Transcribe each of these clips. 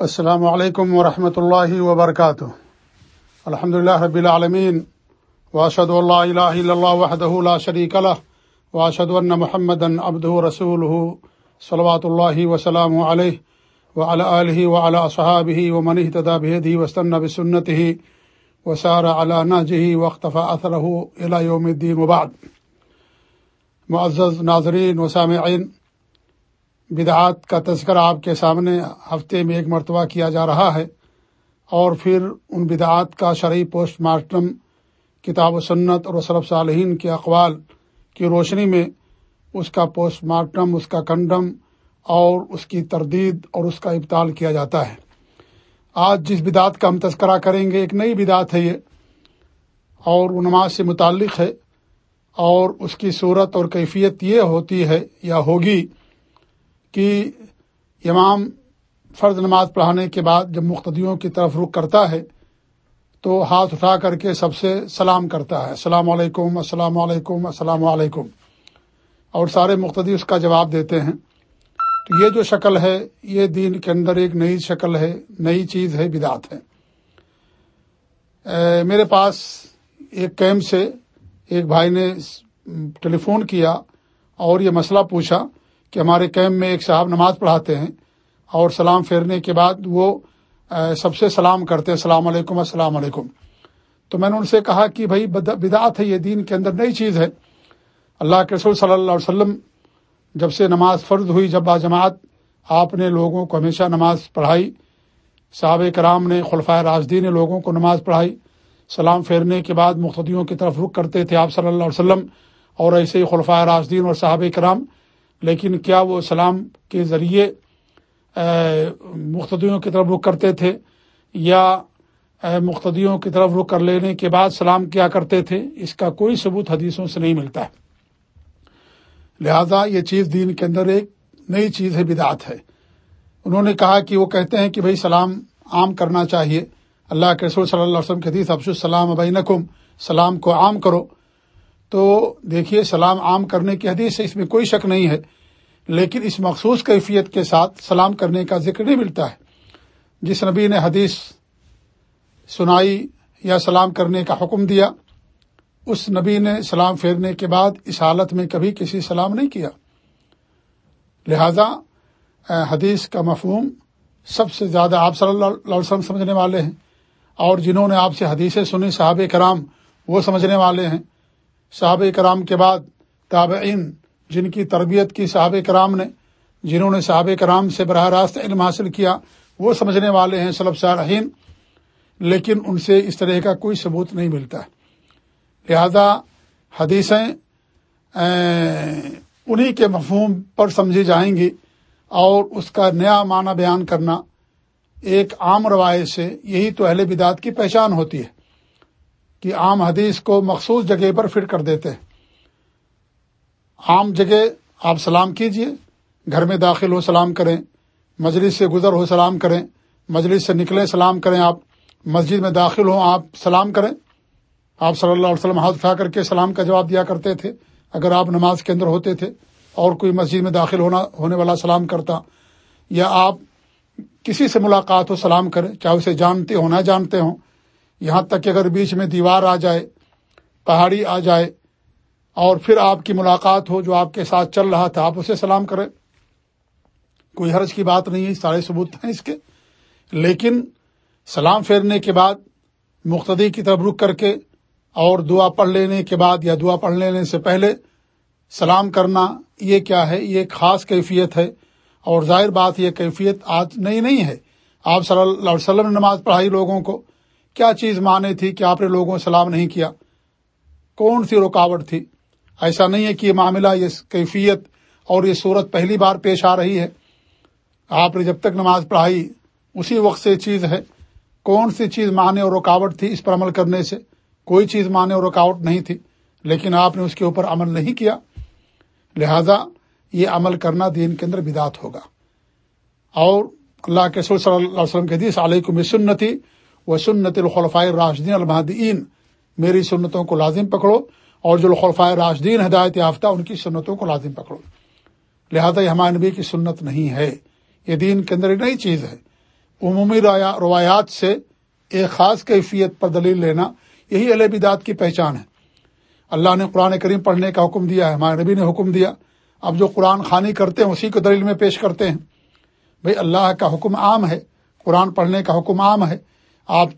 السلام علیکم ورحمۃ اللہ وبرکاتہ۔ الحمد اللہ رب العالمین واشد اللہ الہ اللہ وحدہ لا شریک له واشد ان محمد ابدہ رسول صلوات اللہ وسلام علیہ، وعلى آله وعلى أصحابه ومن اهتدى بهديه واستنى بسنته وسار على نهجه واقتفى أثره إلى يوم الدين وبعد۔ معزز ناظرین و سامعین بدعات کا تذکرہ آپ کے سامنے ہفتے میں ایک مرتبہ کیا جا رہا ہے اور پھر ان بدعات کا شرعی پوسٹ مارٹم کتاب و سنت اور صرف صالحین کے اقوال کی روشنی میں اس کا پوسٹ مارٹم، اس کا کنڈم اور اس کی تردید اور اس کا ابتال کیا جاتا ہے۔ آج جس بدعت کا ہم تذکرہ کریں گے، ایک نئی بدعت ہے یہ اور وہ نماز سے متعلق ہے اور اس کی صورت اور کیفیت یہ ہوتی ہے یا ہوگی کہ امام فرض نماز پڑھانے کے بعد جب مقتدیوں کی طرف رخ کرتا ہے تو ہاتھ اٹھا کر کے سب سے سلام کرتا ہے۔ السلام علیکم السلام علیکم السلام علیکم۔ اور سارے مقتدی اس کا جواب دیتے ہیں۔ تو یہ جو شکل ہے، یہ دین کے اندر ایک نئی شکل ہے، نئی چیز ہے، بدعت ہے۔ میرے پاس ایک کیمپ سے ایک بھائی نے ٹیلی فون کیا اور یہ مسئلہ پوچھا۔ کہ ہمارے کیمپ میں ایک صاحب نماز پڑھاتے ہیں اور سلام پھیرنے کے بعد وہ سب سے سلام کرتے ہیں السلام علیکم السلام علیکم۔ تو میں نے ان سے کہا کہ بھائی بدعت ہے، یہ دین کے اندر نئی چیز ہے۔ اللہ کے رسول صلی اللہ علیہ وسلم جب سے نماز فرض ہوئی، جب جماعت آپ نے لوگوں کو ہمیشہ نماز پڑھائی صحاب کرام نے خلفۂ راجدی نے لوگوں کو نماز پڑھائی، سلام پھیرنے کے بعد مختدیوں کی طرف رخ کرتے تھے آپ صلی اللہ علیہ وسلم اور ایسے ہی خلفۂ راجدین اور صحاب کرام لیکن کیا وہ سلام کے ذریعے مختدیوں کی طرف رخ کرتے تھے یا مختدیوں کی طرف رخ کر لینے کے بعد سلام کیا کرتے تھے؟ اس کا کوئی ثبوت حدیثوں سے نہیں ملتا۔ ہے لہذا یہ چیز دین کے اندر ایک نئی چیز ہے، بدعت ہے۔ انہوں نے کہا کہ وہ کہتے ہیں کہ بھائی سلام عام کرنا چاہیے۔ اللہ کے رسول صلی اللہ علیہ وسلم کے حدیث افس السلام بینکم، سلام کو عام کرو۔ تو دیکھیے، سلام عام کرنے کی حدیث ہے اس میں کوئی شک نہیں ہے، لیکن اس مخصوص کیفیت کے ساتھ سلام کرنے کا ذکر نہیں ملتا ہے۔ جس نبی نے حدیث سنائی یا سلام کرنے کا حکم دیا، اس نبی نے سلام پھیرنے کے بعد اس حالت میں کبھی کسی سلام نہیں کیا۔ لہذا حدیث کا مفہوم سب سے زیادہ آپ صلی اللہ علیہ وسلم سمجھنے والے ہیں، اور جنہوں نے آپ سے حدیثیں سنی صحاب کرام وہ سمجھنے والے ہیں۔ صحاب کرام کے بعد تابعین جن کی تربیت کی صحاب کرام نے، جنہوں نے صحاب کرام سے براہ راست علم حاصل کیا، وہ سمجھنے والے ہیں صلب صارحین لیکن ان سے اس طرح کا کوئی ثبوت نہیں ملتا۔ ہے لہذا حدیثیں انہی کے مفہوم پر سمجھی جائیں گی اور اس کا نیا معنی بیان کرنا ایک عام روایت سے یہی تو اہل بدعت کی پہچان ہوتی ہے۔ کہ عام حدیث کو مخصوص جگہ پر فٹ کر دیتے ہیں۔ عام جگہ آپ سلام کیجیے، گھر میں داخل ہو سلام کریں، مجلس سے گزر ہو سلام کریں، مجلس سے نکلیں سلام کریں آپ، مسجد میں داخل ہوں آپ سلام کریں۔ آپ صلی اللہ علیہ وسلم ہاتھ اٹھا کر کے سلام کا جواب دیا کرتے تھے۔ اگر آپ نماز کے اندر ہوتے تھے اور کوئی مسجد میں داخل ہونا، ہونے والا سلام کرتا، یا آپ کسی سے ملاقات ہو سلام کریں، چاہے اسے جانتے ہو نہ جانتے ہوں یہاں تک کہ اگر بیچ میں دیوار آ جائے، پہاڑی آ جائے، اور پھر آپ کی ملاقات ہو جو آپ کے ساتھ چل رہا تھا، آپ اسے سلام کریں۔ کوئی حرج کی بات نہیں ہے سارے ثبوت ہیں اس کے۔ لیکن سلام پھیرنے کے بعد، مقتدی کی طرف رک کر کے، اور دعا پڑھ لینے کے بعد یا دعا پڑھ لینے سے پہلے سلام کرنا، یہ کیا ہے؟ یہ ایک خاص کیفیت ہے۔ اور ظاہر بات یہ کیفیت آج نئی نہیں ہے۔ آپ صلی اللہ علیہ وسلم نے نماز پڑھائی لوگوں کو کیا چیز مانے تھی کہ آپ نے لوگوں سلام نہیں کیا؟ کون سی رکاوٹ تھی؟ ایسا نہیں ہے کہ یہ معاملہ، یہ کیفیت اور یہ صورت پہلی بار پیش آ رہی ہے۔ آپ نے جب تک نماز پڑھائی، اسی وقت سے چیز ہے۔ کون سی چیز مانے اور رکاوٹ تھی اس پر عمل کرنے سے؟ کوئی چیز مانے اور رکاوٹ نہیں تھی، لیکن آپ نے اس کے اوپر عمل نہیں کیا۔ لہذا یہ عمل کرنا دین کے اندر بدعت ہوگا۔ اور اللہ کے صلی اللہ علیہ وسلم کے حدیث علیہ سنتی و سنت الخلفۂ راشدین المحدین میری سنتوں کو لازم پکڑو اور جو الخلفۂ راشدین ہدایت یافتہ ان کی سنتوں کو لازم پکڑو۔ لہذا یہ ہمارے نبی کی سنت نہیں ہے۔ یہ دین کے اندر ایک نئی چیز ہے۔ عمومی روایات سے ایک خاص کیفیت پر دلیل لینا یہی اہل بدعت کی پہچان ہے۔ اللہ نے قرآن کریم پڑھنے کا حکم دیا ہے، ہمارے نبی نے حکم دیا۔ اب جو قرآن خانی کرتے ہیں، اسی کو دلیل میں پیش کرتے ہیں۔ بھئی اللہ کا حکم عام ہے، قرآن پڑھنے کا حکم عام ہے۔ آپ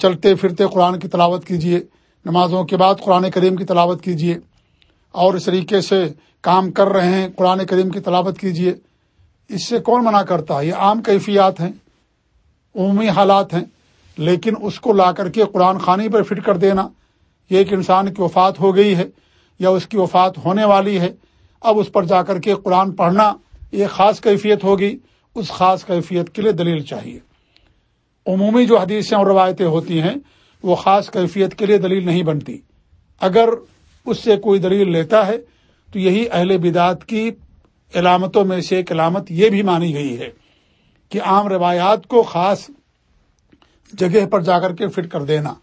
چلتے پھرتے قرآن کی تلاوت کیجیے نمازوں کے بعد قرآن کریم کی تلاوت کیجیے اور اس طریقے سے کام کر رہے ہیں، قرآن کریم کی تلاوت کیجیے اس سے کون منع کرتا ہے؟ یہ عام کیفیات ہیں، عمومی حالات ہیں، لیکن اس کو لا کر کے قرآن خانی پر فٹ کر دینا، یہ ایک انسان کی وفات ہو گئی ہے یا اس کی وفات ہونے والی ہے، اب اس پر جا کر کے قرآن پڑھنا یہ خاص کیفیت ہوگی، اس خاص کیفیت کے لیے دلیل چاہیے۔ عمومی جو حدیثیں اور روایتیں ہوتی ہیں، وہ خاص کیفیت کے لیے دلیل نہیں بنتی۔ اگر اس سے کوئی دلیل لیتا ہے، تو یہی اہل بدعت کی علامتوں میں سے ایک علامت یہ بھی مانی گئی ہے کہ عام روایات کو خاص جگہ پر جا کر کے فٹ کر دینا۔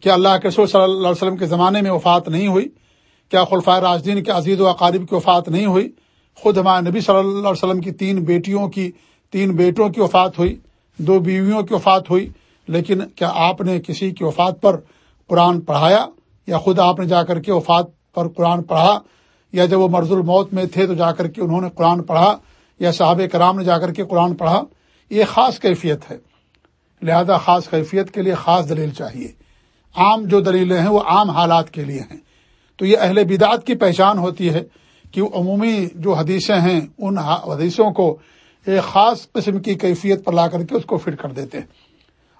کیا اللہ کے رسول صلی اللہ علیہ وسلم کے زمانے میں وفات نہیں ہوئی؟ کیا خلفۂ راجدین کے عزیز و اقارب کی وفات نہیں ہوئی؟ خود ہمارے نبی صلی اللہ علیہ وسلم کی تین بیٹیوں کی، تین بیٹوں کی وفات ہوئی؟ دو بیویوں کی وفات ہوئی، لیکن کیا آپ نے کسی کی وفات پر قرآن پڑھایا؟ یا خود آپ نے جا کر کے وفات پر قرآن پڑھا؟ یا جب وہ مرض الموت میں تھے تو جا کر کے انہوں نے قرآن پڑھا؟ یا صحابہ کرام نے جا کر کے قرآن پڑھا؟ یہ خاص کیفیت ہے۔ لہذا خاص کیفیت کے لیے خاص دلیل چاہیے۔ عام جو دلیلیں ہیں وہ عام حالات کے لیے ہیں۔ تو یہ اہل بدعت کی پہچان ہوتی ہے کہ عمومی جو حدیثیں ہیں، ان حدیثوں کو ایک خاص قسم کی کیفیت پر لا کر کے اس کو فٹ کر دیتے ہیں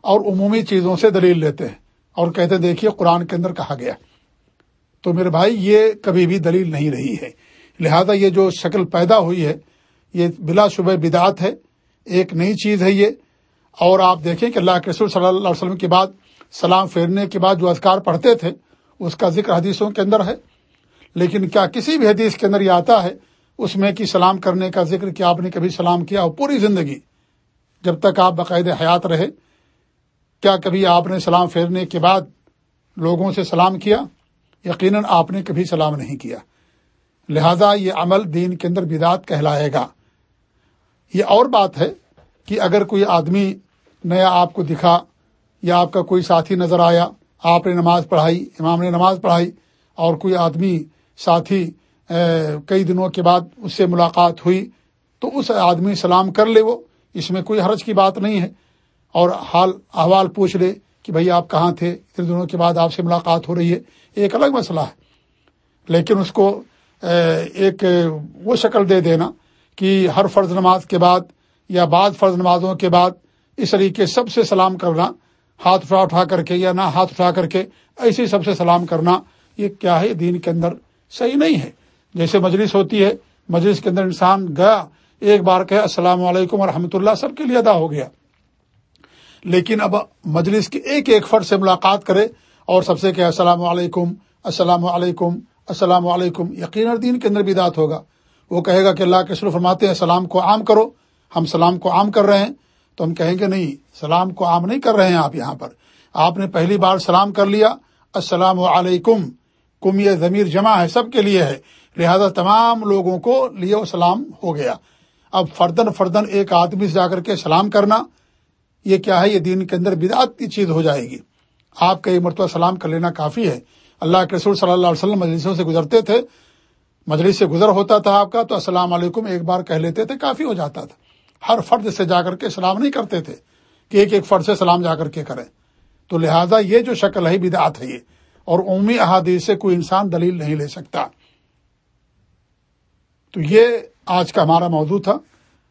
اور عمومی چیزوں سے دلیل لیتے ہیں اور کہتے دیکھیے، قرآن کے اندر کہا گیا تو میرے بھائی، یہ کبھی بھی دلیل نہیں رہی ہے۔ لہذا یہ جو شکل پیدا ہوئی ہے، یہ بلا شبہ بدعت ہے۔ ایک نئی چیز ہے یہ۔ اور آپ دیکھیں کہ اللہ کے رسول صلی اللہ علیہ وسلم کے بعد سلام پھیرنے کے بعد جو اذکار پڑھتے تھے، اس کا ذکر حدیثوں کے اندر ہے۔ لیکن کیا کسی بھی حدیث کے اندر یہ آتا ہے اس میں کہ سلام کرنے کا ذکر کیا آپ نے کبھی سلام کیا اور پوری زندگی جب تک آپ باقاعدہ حیات رہے، کیا کبھی آپ نے سلام پھیرنے کے بعد لوگوں سے سلام کیا؟ یقیناً آپ نے کبھی سلام نہیں کیا۔ لہذا یہ عمل دین کے اندر بدعت کہلائے گا۔ یہ اور بات ہے کہ اگر کوئی آدمی نیا آپ کو دکھا یا آپ کا کوئی ساتھی نظر آیا، آپ نے نماز پڑھائی، امام نے نماز پڑھائی اور کوئی آدمی ساتھی کئی دنوں کے بعد اس سے ملاقات ہوئی تو اس آدمی سلام کر لے وہ، اس میں کوئی حرج کی بات نہیں ہے۔ اور حال، احوال پوچھ لے کہ بھئی آپ کہاں تھے؟ اتنے دنوں کے بعد آپ سے ملاقات ہو رہی ہے۔ ایک الگ مسئلہ ہے۔ لیکن اس کو ایک وہ شکل دے دینا کہ ہر فرض نماز کے بعد یا بعض فرض نمازوں کے بعد اس طریقے سب سے سلام کرنا، ہاتھ اٹھا اٹھا کر کے یا نہ ہاتھ اٹھا کر کے، ایسے سب سے سلام کرنا، یہ کیا ہے؟ دین کے اندر صحیح نہیں ہے۔ جیسے مجلس ہوتی ہے، مجلس کے اندر انسان گیا، ایک بار کہ السلام علیکم و اللہ، سب کے لیے ادا ہو گیا۔ لیکن اب مجلس کے ایک ایک فرد سے ملاقات کرے اور سب سے کہ السلام علیکم السلام علیکم السلام علیکم یقین دین کے اندر بھی دات ہوگا۔ وہ کہے گا کہ اللہ کے سلو فرماتے ہیں، سلام کو عام کرو، ہم سلام کو عام کر رہے ہیں۔ تو ہم کہیں گے، نہیں، سلام کو عام نہیں کر رہے ہیں آپ یہاں پر۔ آپ نے پہلی بار سلام کر لیا، السلام علیکم کم یہ ضمیر جمع ہے، سب کے لیے ہے۔ لہذا تمام لوگوں کو لیے سلام ہو گیا۔ اب فردن فردن ایک آدمی سے جا کر کے سلام کرنا، یہ کیا ہے؟ یہ دین کے اندر بدعت کی چیز ہو جائے گی۔ آپ کا ایک مرتبہ سلام کر لینا کافی ہے۔ اللہ کے رسول صلی اللہ علیہ وسلم مجلسوں سے گزرتے تھے۔ مجلس سے گزر ہوتا تھا آپ کا تو السلام علیکم ایک بار کہہ لیتے تھے، کافی ہو جاتا تھا۔ ہر فرد سے جا کر کے سلام نہیں کرتے تھے کہ ایک ایک فرد سے سلام جا کر کے کریں۔ تو لہذا یہ جو شکل ہے، بدعت ہے یہ۔ اور عمومی احادیث سے کوئی انسان دلیل نہیں لے سکتا۔ تو یہ آج کا ہمارا موضوع تھا،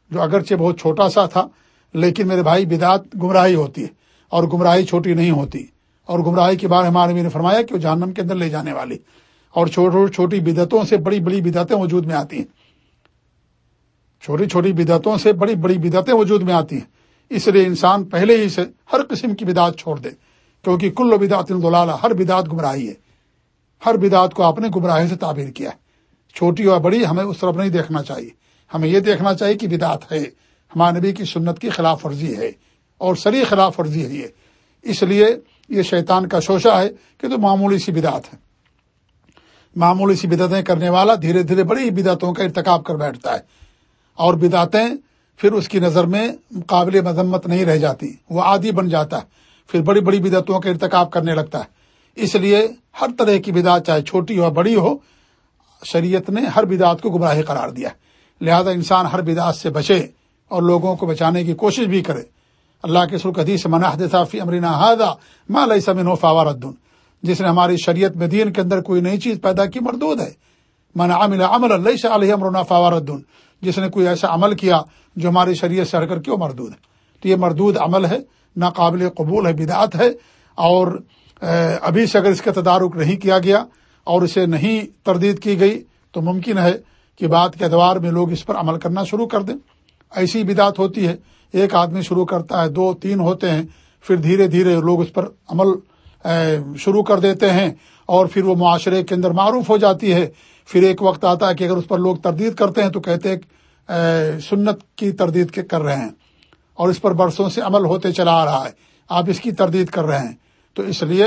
جو اگرچہ بہت چھوٹا سا تھا، لیکن میرے بھائی بدعت گمراہی ہوتی ہے اور گمراہی چھوٹی نہیں ہوتی۔ اور گمراہی کے بارے ہمارے نے فرمایا کہ وہ جہنم کے اندر لے جانے والی۔ اور چھوٹی چھوٹی بدعتوں سے بڑی بڑی بدعتیں وجود میں آتی ہیں۔ چھوٹی چھوٹی بدعتوں سے بڑی بڑی بدعتیں وجود میں آتی ہیں۔ اس لیے انسان پہلے ہی سے ہر قسم کی بدعت چھوڑ دے، کیونکہ کل بدعت دلالہ ہر بدعت گمراہی ہے۔ ہر بدعت کو آپ نے گمراہی سے تعبیر کیا ہے۔ چھوٹی اور بڑی، ہمیں اس طرف نہیں دیکھنا چاہیے۔ ہمیں یہ دیکھنا چاہیے کہ بدعت ہے۔ ہمارے نبی کی سنت کی خلاف ورزی ہے اور سری خلاف ورزی ہے یہ۔ اس لیے یہ شیطان کا شوشہ ہے کہ تو معمولی سی بدعت ہے۔ معمولی سی بدعتیں کرنے والا دھیرے دھیرے بڑی بدعتوں کا ارتکاب کر بیٹھتا ہے۔ اور بدعتیں پھر اس کی نظر میں قابل مذمت نہیں رہ جاتی۔ وہ عادی بن جاتا ہے۔ پھر بڑی بڑی بدعتوں کا ارتکاب کرنے لگتا ہے۔ اس لیے ہر طرح کی بدعت چاہے چھوٹی ہو، بڑی ہو شریعت نے ہر بدعت کو گمراہی قرار دیا لہذا انسان ہر بدعت سے بچے اور لوگوں کو بچانے کی کوشش بھی کرے۔ اللہ کے سرخ حدیث مناحد صافی امرینا ہادا ماں سمن فاوردن جس نے ہماری شریعت میں دین کے اندر کوئی نئی چیز پیدا کی مردود ہے۔ من عمل عمل اللہ علیہ امرنا فاوردن جس نے کوئی ایسا عمل کیا جو ہماری شریعت سے ہٹ کر کے وہ مردود ہے؟ تو یہ مردود عمل ہے، ناقابل قبول ہے، بدعت ہے اور ابھی سے اگر اس کا تدارک نہیں کیا گیا اور اسے نہیں تردید کی گئی تو ممکن ہے کہ بات کے ادوار میں لوگ اس پر عمل کرنا شروع کر دیں۔ ایسی بدعت ہوتی ہے، ایک آدمی شروع کرتا ہے، دو، تین ہوتے ہیں، پھر دھیرے دھیرے لوگ اس پر عمل شروع کر دیتے ہیں اور پھر وہ معاشرے کے اندر معروف ہو جاتی ہے۔ پھر ایک وقت آتا ہے کہ اگر اس پر لوگ تردید کرتے ہیں تو کہتے سنت کی تردید کر رہے ہیں اور اس پر برسوں سے عمل ہوتے چلا آ رہا ہے، آپ اس کی تردید کر رہے ہیں۔ تو اس لیے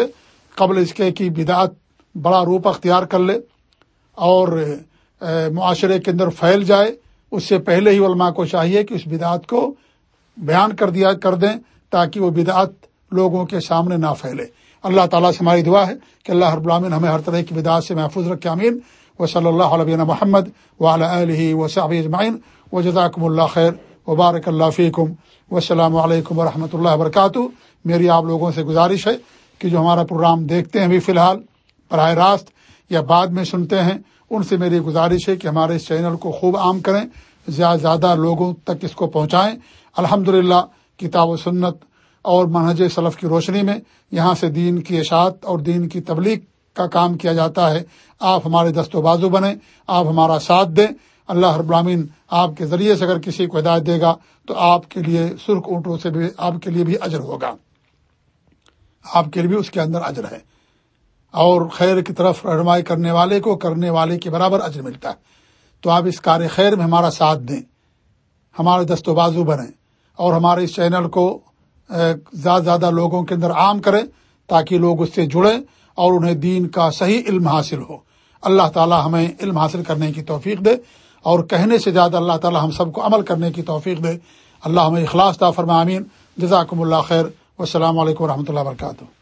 قبل اس کے کی بدعت بڑا روپ اختیار کر لے اور معاشرے کے اندر پھیل جائے، اس سے پہلے ہی علماء کو چاہیے کہ اس بدعت کو بیان کر دیا، کر دیں تاکہ وہ بدعت لوگوں کے سامنے نہ پھیلے۔ اللہ تعالیٰ سے ہماری دعا ہے کہ اللہ رب العالمین ہمیں ہر طرح کی بدعت سے محفوظ رکھے امین و صلی اللہ علیہ محمد و علیہ و صحب اجمعین۔ و جزاکم اللہ خیر وبارک اللہ فیکم۔ السلام علیکم و رحمۃ اللہ وبرکاتہ۔ میری آپ لوگوں سے گزارش ہے کہ جو ہمارا پروگرام دیکھتے ہیں ابھی فی الحال براہ راست یا بعد میں سنتے ہیں، ان سے میری گزارش ہے کہ ہمارے اس چینل کو خوب عام کریں، زیادہ زیادہ لوگوں تک اس کو پہنچائیں۔ الحمد للہ کتاب و سنت اور منہج سلف کی روشنی میں یہاں سے دین کی اشاعت اور دین کی تبلیغ کا کام کیا جاتا ہے۔ آپ ہمارے دست و بازو بنیں، آپ ہمارا ساتھ دیں۔ اللہ ہر برامین آپ کے ذریعے سے اگر کسی کو ہدایت دے گا تو آپ کے لیے سرخ اونٹوں سے بھی، آپ کے لیے بھی اجر ہوگا۔ آپ کے لیے بھی اس کے اندر اجر ہے۔ اور خیر کی طرف رہنمائی کرنے والے کو کرنے والے کے برابر اجر ملتا ہے۔ تو آپ اس کار خیر میں ہمارا ساتھ دیں۔ ہمارے دست و بازو بنیں اور ہمارے اس چینل کو زیادہ زیادہ لوگوں کے اندر عام کریں تاکہ لوگ اس سے جڑیں اور انہیں دین کا صحیح علم حاصل ہو۔ اللہ تعالی ہمیں علم حاصل کرنے کی توفیق دے اور کہنے سے زیادہ اللہ تعالی ہم سب کو عمل کرنے کی توفیق دے۔ اللہ ہمیں اخلاص فرما امین جزاکم اللہ خیر۔ والسلام علیکم و رحمۃ اللہ وبرکاتہ۔